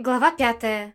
Глава пятая.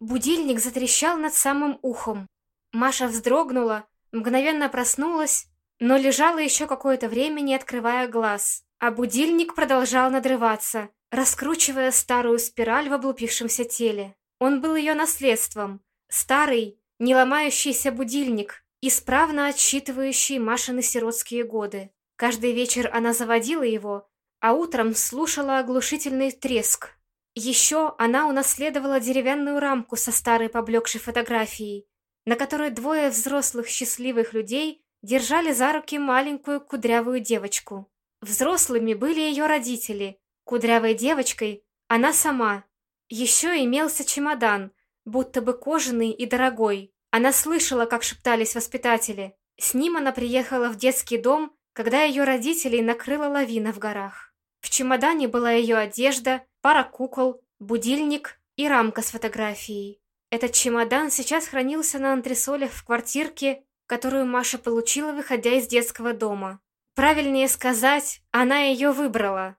Будильник затрещал над самым ухом. Маша вздрогнула, мгновенно проснулась, но лежала еще какое-то время, не открывая глаз. А будильник продолжал надрываться, раскручивая старую спираль в облупившемся теле. Он был ее наследством. Старый, не ломающийся будильник, исправно отсчитывающий Машины сиротские годы. Каждый вечер она заводила его, а утром слушала оглушительный треск, еще она унаследовала деревянную рамку со старой поблекшей фотографией, на которой двое взрослых счастливых людей держали за руки маленькую кудрявую девочку. Взрослыми были ее родители, кудрявой девочкой – она сама. Еще имелся чемодан, будто бы кожаный и дорогой. Она слышала, как шептались воспитатели. С ним она приехала в детский дом, когда ее родителей накрыла лавина в горах. В чемодане была ее одежда, пара кукол, будильник и рамка с фотографией. Этот чемодан сейчас хранился на антресолях в квартирке, которую Маша получила, выходя из детского дома. Правильнее сказать, она ее выбрала.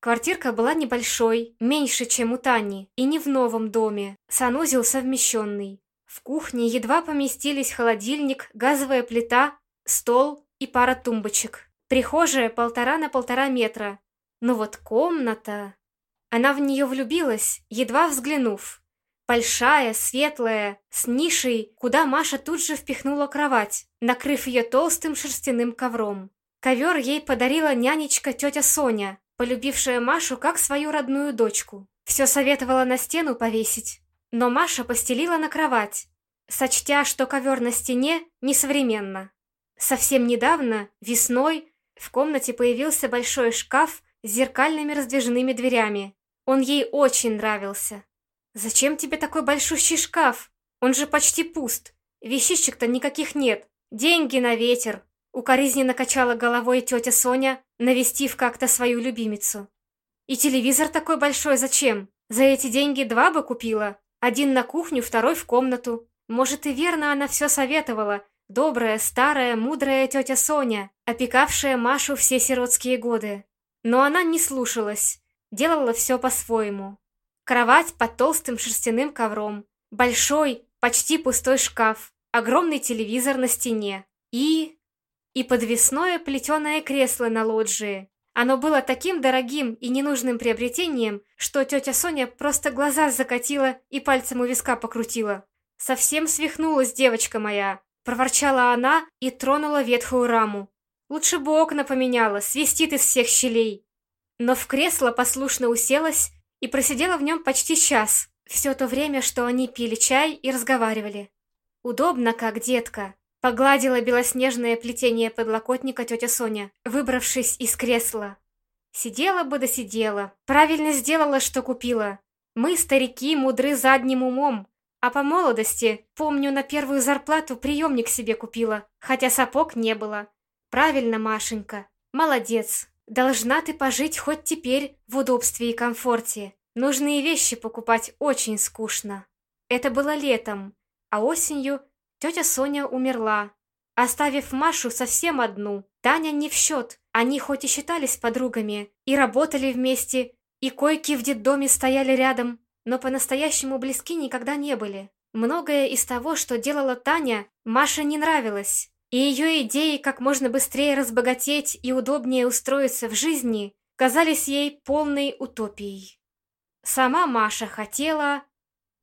Квартирка была небольшой, меньше, чем у Тани, и не в новом доме, санузел совмещенный. В кухне едва поместились холодильник, газовая плита, стол и пара тумбочек. Прихожая полтора на полтора метра. Но вот комната... Она в нее влюбилась, едва взглянув. Большая, светлая, с нишей, куда Маша тут же впихнула кровать, накрыв ее толстым шерстяным ковром. Ковер ей подарила нянечка тетя Соня, полюбившая Машу как свою родную дочку. Все советовала на стену повесить, но Маша постелила на кровать, сочтя, что ковер на стене несовременно. Совсем недавно, весной, в комнате появился большой шкаф зеркальными раздвижными дверями, он ей очень нравился. «Зачем тебе такой большущий шкаф? Он же почти пуст. Вещичек-то никаких нет. Деньги на ветер!» Укоризненно качала головой тетя Соня, навестив как-то свою любимицу. «И телевизор такой большой зачем? За эти деньги два бы купила. Один на кухню, второй в комнату. Может, и верно она все советовала. Добрая, старая, мудрая тетя Соня, опекавшая Машу все сиротские годы. Но она не слушалась делала все по-своему. Кровать под толстым шерстяным ковром, большой, почти пустой шкаф, огромный телевизор на стене и... и подвесное плетеное кресло на лоджии. Оно было таким дорогим и ненужным приобретением, что тетя Соня просто глаза закатила и пальцем у виска покрутила. «Совсем свихнулась девочка моя!» – проворчала она и тронула ветхую раму. «Лучше бы окна поменяла, свистит из всех щелей!» но в кресло послушно уселась и просидела в нем почти час, все то время, что они пили чай и разговаривали. «Удобно, как детка», — погладила белоснежное плетение подлокотника тетя Соня, выбравшись из кресла. «Сидела бы да сидела. Правильно сделала, что купила. Мы, старики, мудры задним умом, а по молодости, помню, на первую зарплату приемник себе купила, хотя сапог не было. Правильно, Машенька. Молодец. Должна ты пожить хоть теперь в удобстве и комфорте. Нужные вещи покупать очень скучно. Это было летом, а осенью тетя Соня умерла, оставив Машу совсем одну. Таня не в счет. Они хоть и считались подругами, и работали вместе, и койки в детдоме стояли рядом, но по-настоящему близки никогда не были. Многое из того, что делала Таня, Маше не нравилось и ее идеи как можно быстрее разбогатеть и удобнее устроиться в жизни казались ей полной утопией. Сама Маша хотела...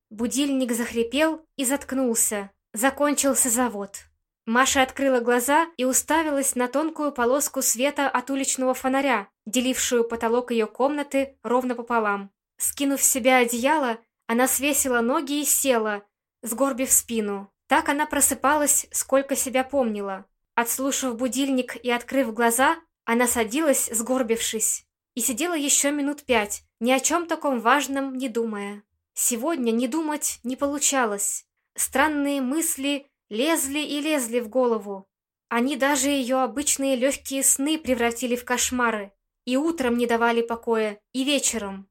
Будильник захрипел и заткнулся. Закончился завод. Маша открыла глаза и уставилась на тонкую полоску света от уличного фонаря, делившую потолок ее комнаты ровно пополам. Скинув с себя одеяло, она свесила ноги и села, сгорбив спину. Так она просыпалась, сколько себя помнила. Отслушав будильник и открыв глаза, она садилась, сгорбившись, и сидела еще минут пять, ни о чем таком важном не думая. Сегодня не думать не получалось. Странные мысли лезли и лезли в голову. Они даже ее обычные легкие сны превратили в кошмары. И утром не давали покоя, и вечером.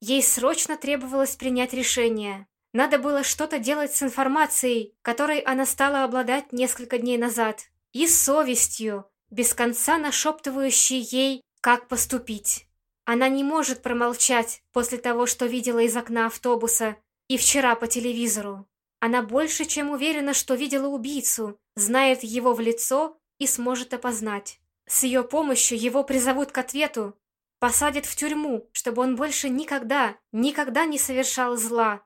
Ей срочно требовалось принять решение. Надо было что-то делать с информацией, которой она стала обладать несколько дней назад, и совестью, без конца нашептывающей ей, как поступить. Она не может промолчать после того, что видела из окна автобуса и вчера по телевизору. Она больше чем уверена, что видела убийцу, знает его в лицо и сможет опознать. С ее помощью его призовут к ответу, посадят в тюрьму, чтобы он больше никогда, никогда не совершал зла.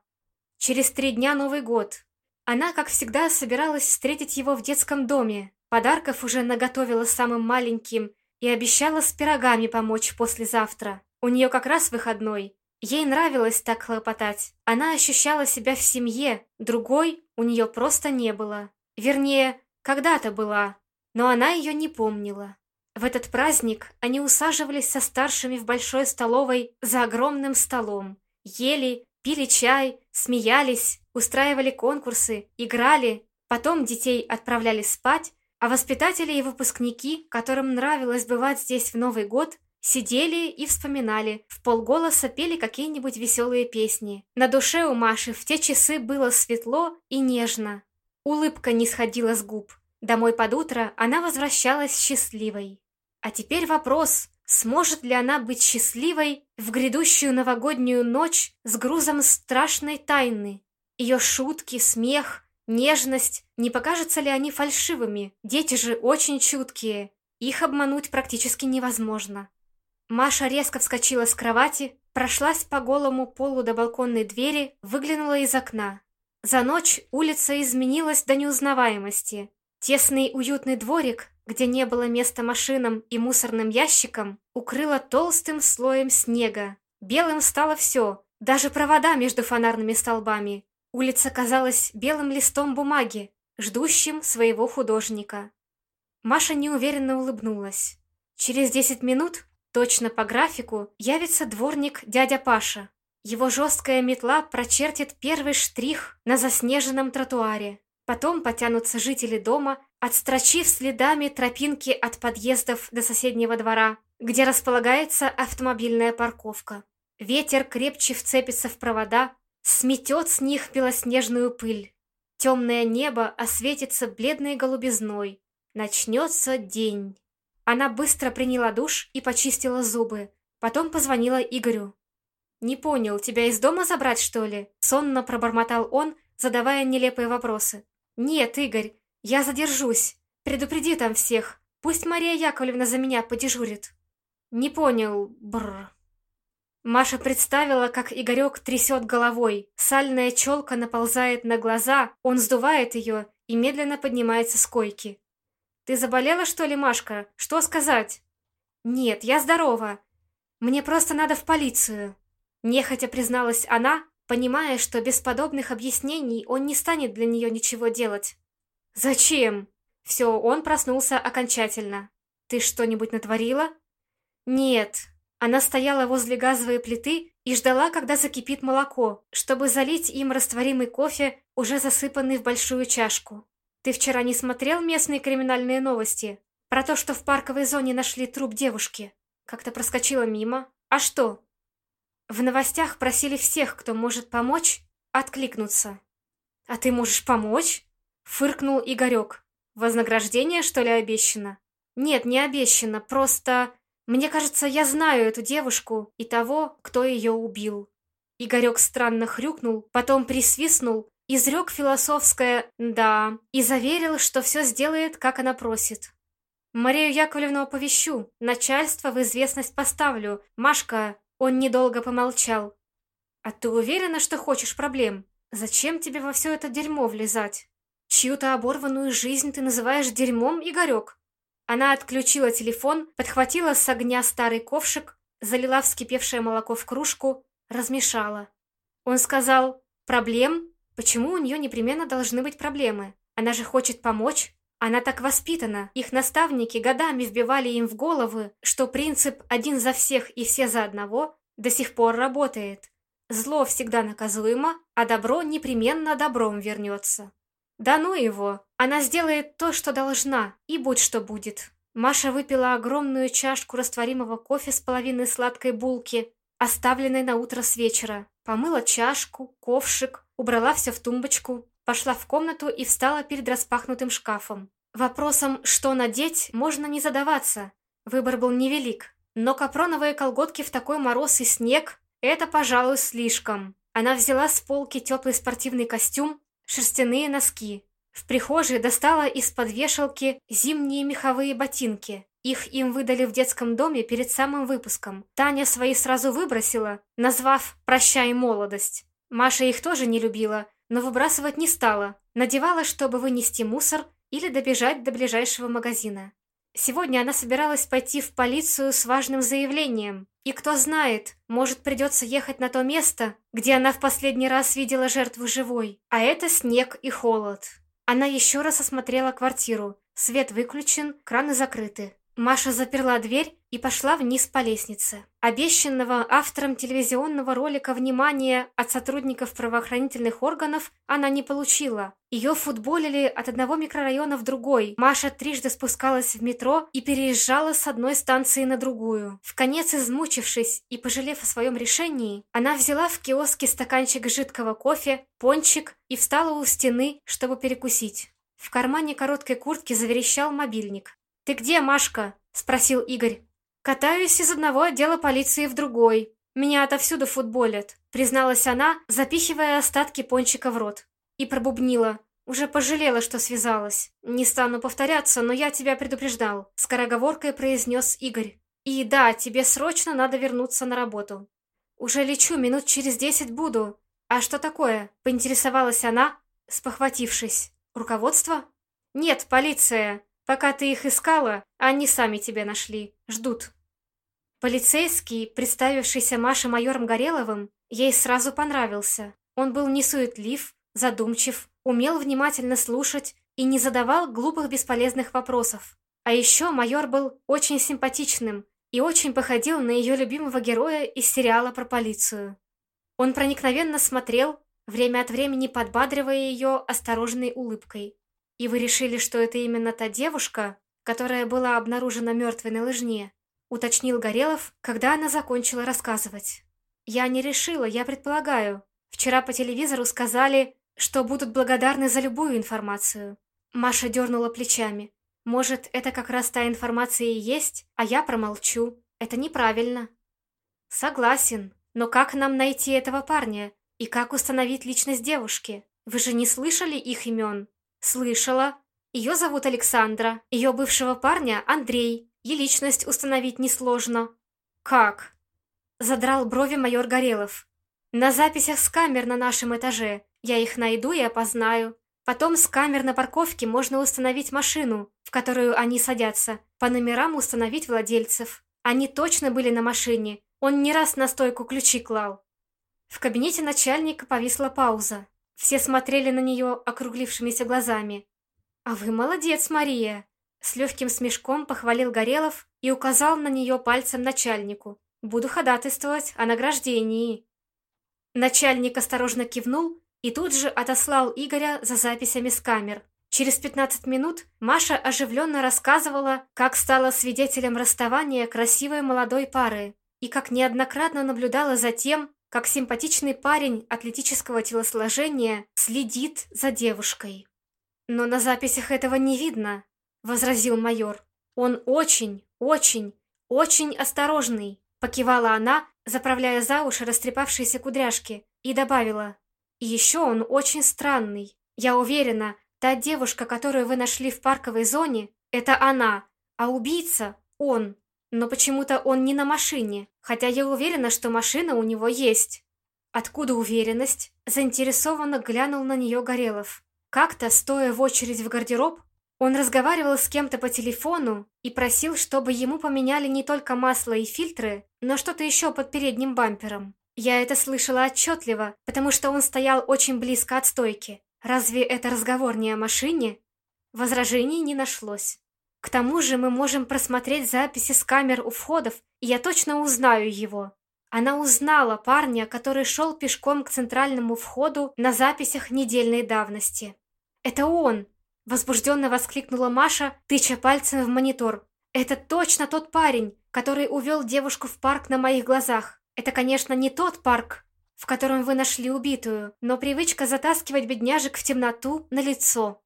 Через три дня Новый год. Она, как всегда, собиралась встретить его в детском доме. Подарков уже наготовила самым маленьким и обещала с пирогами помочь послезавтра. У нее как раз выходной. Ей нравилось так хлопотать. Она ощущала себя в семье, другой у нее просто не было. Вернее, когда-то была, но она ее не помнила. В этот праздник они усаживались со старшими в большой столовой за огромным столом, ели, пили чай, смеялись, устраивали конкурсы, играли, потом детей отправляли спать, а воспитатели и выпускники, которым нравилось бывать здесь в Новый год, сидели и вспоминали, в полголоса пели какие-нибудь веселые песни. На душе у Маши в те часы было светло и нежно. Улыбка не сходила с губ. Домой под утро она возвращалась счастливой. А теперь вопрос, сможет ли она быть счастливой в грядущую новогоднюю ночь с грузом страшной тайны? Ее шутки, смех, нежность, не покажутся ли они фальшивыми? Дети же очень чуткие, их обмануть практически невозможно. Маша резко вскочила с кровати, прошлась по голому полу до балконной двери, выглянула из окна. За ночь улица изменилась до неузнаваемости. Тесный уютный дворик, где не было места машинам и мусорным ящикам, укрыло толстым слоем снега. Белым стало все, даже провода между фонарными столбами. Улица казалась белым листом бумаги, ждущим своего художника. Маша неуверенно улыбнулась. Через десять минут, точно по графику, явится дворник дядя Паша. Его жесткая метла прочертит первый штрих на заснеженном тротуаре. Потом потянутся жители дома, отстрочив следами тропинки от подъездов до соседнего двора, где располагается автомобильная парковка. Ветер крепче вцепится в провода, сметет с них белоснежную пыль. Темное небо осветится бледной голубизной. Начнется день. Она быстро приняла душ и почистила зубы. Потом позвонила Игорю. «Не понял, тебя из дома забрать, что ли?» Сонно пробормотал он, задавая нелепые вопросы. «Нет, Игорь, я задержусь. Предупреди там всех. Пусть Мария Яковлевна за меня подежурит». «Не понял, бррр». Маша представила, как Игорек трясет головой. Сальная челка наползает на глаза, он сдувает ее и медленно поднимается с койки. «Ты заболела, что ли, Машка? Что сказать?» «Нет, я здорова. Мне просто надо в полицию». Нехотя призналась она, понимая, что без подобных объяснений он не станет для нее ничего делать. «Зачем?» Все, он проснулся окончательно. «Ты что-нибудь натворила?» «Нет». Она стояла возле газовой плиты и ждала, когда закипит молоко, чтобы залить им растворимый кофе, уже засыпанный в большую чашку. «Ты вчера не смотрел местные криминальные новости? Про то, что в парковой зоне нашли труп девушки?» Как-то проскочила мимо. «А что?» В новостях просили всех, кто может помочь, откликнуться. «А ты можешь помочь?» — фыркнул Игорек. «Вознаграждение, что ли, обещано?» «Нет, не обещано, просто... Мне кажется, я знаю эту девушку и того, кто ее убил». Игорек странно хрюкнул, потом присвистнул, изрек философское «да» и заверил, что все сделает, как она просит. «Марию Яковлевну оповещу, начальство в известность поставлю. Машка, он недолго помолчал. «А ты уверена, что хочешь проблем? Зачем тебе во все это дерьмо влезать? Чью-то оборванную жизнь ты называешь дерьмом, Игорек?» Она отключила телефон, подхватила с огня старый ковшик, залила вскипевшее молоко в кружку, размешала. Он сказал, «Проблем? Почему у нее непременно должны быть проблемы? Она же хочет помочь, она так воспитана. Их наставники годами вбивали им в головы, что принцип «один за всех и все за одного» до сих пор работает. Зло всегда наказуемо, а добро непременно добром вернется. Да ну его, она сделает то, что должна, и будь что будет. Маша выпила огромную чашку растворимого кофе с половиной сладкой булки, оставленной на утро с вечера. Помыла чашку, ковшик, убрала все в тумбочку, пошла в комнату и встала перед распахнутым шкафом. Вопросом «что надеть» можно не задаваться. Выбор был невелик. Но капроновые колготки в такой мороз и снег – это, пожалуй, слишком. Она взяла с полки теплый спортивный костюм, шерстяные носки. В прихожей достала из-под вешалки зимние меховые ботинки. Их им выдали в детском доме перед самым выпуском. Таня свои сразу выбросила, назвав «Прощай, молодость». Маша их тоже не любила, но выбрасывать не стала. Надевала, чтобы вынести мусор или добежать до ближайшего магазина. Сегодня она собиралась пойти в полицию с важным заявлением. И кто знает, может придется ехать на то место, где она в последний раз видела жертву живой. А это снег и холод. Она еще раз осмотрела квартиру. Свет выключен, краны закрыты. Маша заперла дверь и пошла вниз по лестнице. Обещанного автором телевизионного ролика внимания от сотрудников правоохранительных органов она не получила. Ее футболили от одного микрорайона в другой. Маша трижды спускалась в метро и переезжала с одной станции на другую. В конец измучившись и пожалев о своем решении, она взяла в киоске стаканчик жидкого кофе, пончик и встала у стены, чтобы перекусить. В кармане короткой куртки заверещал мобильник. «Ты где, Машка?» – спросил Игорь. «Катаюсь из одного отдела полиции в другой. Меня отовсюду футболят», – призналась она, запихивая остатки пончика в рот. И пробубнила. Уже пожалела, что связалась. «Не стану повторяться, но я тебя предупреждал», – скороговоркой произнес Игорь. «И да, тебе срочно надо вернуться на работу». «Уже лечу, минут через десять буду». «А что такое?» – поинтересовалась она, спохватившись. «Руководство?» «Нет, полиция. Пока ты их искала, они сами тебя нашли. Ждут». Полицейский, представившийся Маше майором Гореловым, ей сразу понравился. Он был несуетлив, задумчив, умел внимательно слушать и не задавал глупых бесполезных вопросов. А еще майор был очень симпатичным и очень походил на ее любимого героя из сериала про полицию. Он проникновенно смотрел, время от времени подбадривая ее осторожной улыбкой. «И вы решили, что это именно та девушка, которая была обнаружена мертвой на лыжне?» — уточнил Горелов, когда она закончила рассказывать. «Я не решила, я предполагаю. Вчера по телевизору сказали, что будут благодарны за любую информацию». Маша дернула плечами. «Может, это как раз та информация и есть, а я промолчу. Это неправильно». «Согласен. Но как нам найти этого парня? И как установить личность девушки? Вы же не слышали их имен?» «Слышала. Ее зовут Александра. Ее бывшего парня Андрей. И личность установить несложно». «Как?» Задрал брови майор Горелов. «На записях с камер на нашем этаже. Я их найду и опознаю. Потом с камер на парковке можно установить машину, в которую они садятся. По номерам установить владельцев. Они точно были на машине. Он не раз на стойку ключи клал». В кабинете начальника повисла пауза. Все смотрели на нее округлившимися глазами. «А вы молодец, Мария!» С легким смешком похвалил Горелов и указал на нее пальцем начальнику. «Буду ходатайствовать о награждении». Начальник осторожно кивнул и тут же отослал Игоря за записями с камер. Через 15 минут Маша оживленно рассказывала, как стала свидетелем расставания красивой молодой пары и как неоднократно наблюдала за тем, как симпатичный парень атлетического телосложения следит за девушкой. «Но на записях этого не видно», — возразил майор. «Он очень, очень, очень осторожный», — покивала она, заправляя за уши растрепавшиеся кудряшки, и добавила. «И еще он очень странный. Я уверена, та девушка, которую вы нашли в парковой зоне, это она, а убийца — он». Но почему-то он не на машине, хотя я уверена, что машина у него есть. Откуда уверенность? Заинтересованно глянул на нее Горелов. Как-то, стоя в очередь в гардероб, он разговаривал с кем-то по телефону и просил, чтобы ему поменяли не только масло и фильтры, но что-то еще под передним бампером. Я это слышала отчетливо, потому что он стоял очень близко от стойки. Разве это разговор не о машине? Возражений не нашлось. К тому же мы можем просмотреть записи с камер у входов, и я точно узнаю его. Она узнала парня, который шел пешком к центральному входу на записях недельной давности. «Это он!» – возбужденно воскликнула Маша, тыча пальцем в монитор. «Это точно тот парень, который увел девушку в парк на моих глазах. Это, конечно, не тот парк, в котором вы нашли убитую, но привычка затаскивать бедняжек в темноту на лицо.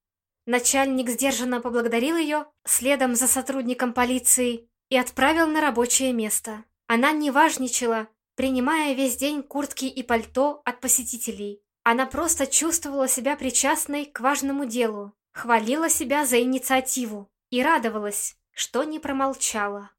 Начальник сдержанно поблагодарил ее, следом за сотрудником полиции, и отправил на рабочее место. Она не важничала, принимая весь день куртки и пальто от посетителей. Она просто чувствовала себя причастной к важному делу, хвалила себя за инициативу и радовалась, что не промолчала.